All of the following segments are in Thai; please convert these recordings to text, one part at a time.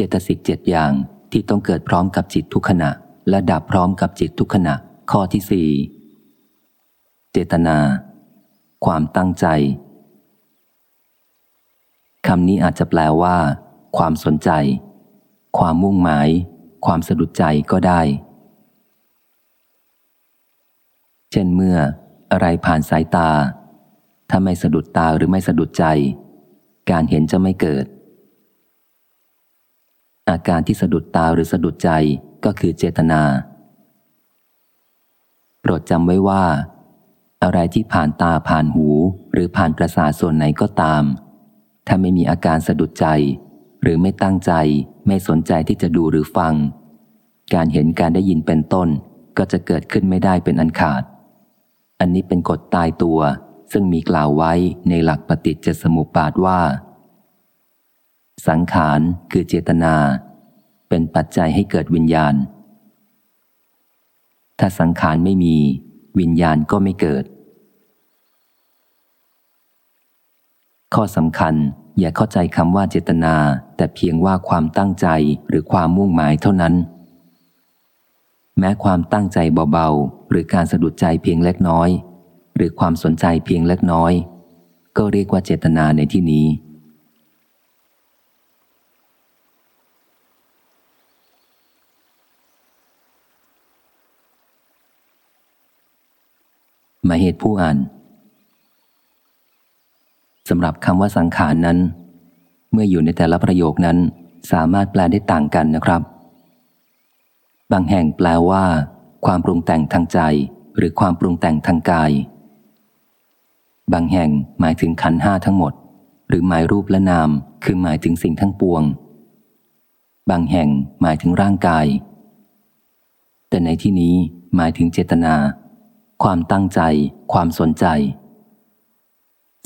จตสิกเจ็ดอย่างที่ต้องเกิดพร้อมกับจิตทุกขณะ และดับพร้อมกับจิตทุกขณะ ข้อที่สี่เจตนา ความตั้งใจคำนี้อาจจะแปลว่า ความสนใจ ความมุ่งหมาย ความสะดุดใจก็ได้ เช่นเมื่อ อะไรผ่านสายตา ถ้าไม่สะดุดตาหรือไม่สะดุดใจ การเห็นจะไม่เกิด อาการที่สะดุดตาหรือสะดุดใจก็คือเจตนา โปรดจำไว้ว่า อะไรที่ผ่านตาผ่านหูหรือผ่านประสาทส่วนไหนก็ตาม ถ้าไม่มีอาการสะดุดใจ หรือไม่ตั้งใจไม่สนใจที่จะดูหรือฟัง การเห็นการได้ยินเป็นต้นก็จะเกิดขึ้นไม่ได้เป็นอันขาด อันนี้เป็นกฎตายตัว ซึ่งมีกล่าวไว้ในหลักปฏิจจสมุปบาทว่า สังขารคือเจตนา เป็นปัจจัยให้เกิดวิญญาณ ถ้าสังขารไม่มีวิญญาณก็ไม่เกิด ข้อสำคัญอย่าเข้าใจคำว่าเจตนา แต่เพียงว่าความตั้งใจหรือความมุ่งหมายเท่านั้น แม้ความตั้งใจเบาๆ หรือการสะดุดใจเพียงเล็กน้อย หรือความสนใจเพียงเล็กน้อย ก็เรียกว่าเจตนาในที่นี้ หมายเหตุผู้อ่านสำหรับคำว่าสังขารนั้น เมื่ออยู่ในแต่ละประโยคนั้นสามารถแปลได้ต่างกันนะครับ บางแห่งแปลว่า ความปรุงแต่งทางใจ หรือความปรุงแต่งทางกาย บางแห่งหมายถึงขันห้าทั้งหมด หรือหมายรูปและนาม คือหมายถึงสิ่งทั้งปวง บางแห่งหมายถึงร่างกาย แต่ในที่นี้หมายถึงเจตนา ความตั้งใจ ความสนใจ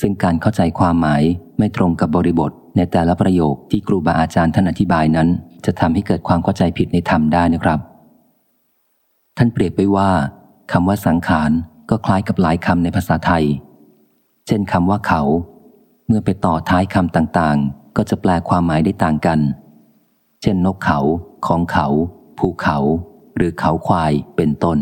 ซึ่งการเข้าใจความหมายไม่ตรงกับบริบทในแต่ละประโยคที่ครูบาอาจารย์ท่านอธิบายนั้น จะทำให้เกิดความเข้าใจผิดในธรรมได้นะครับ ท่านเปรียบไว้ว่าคำว่าสังขารก็คล้ายกับหลายคำในภาษาไทย เช่นคำว่าเขา เมื่อไปต่อท้ายคำต่างๆ ก็จะแปลความหมายได้ต่างกัน เช่นนกเขา ของเขา ภูเขา หรือเขาควายเป็นต้น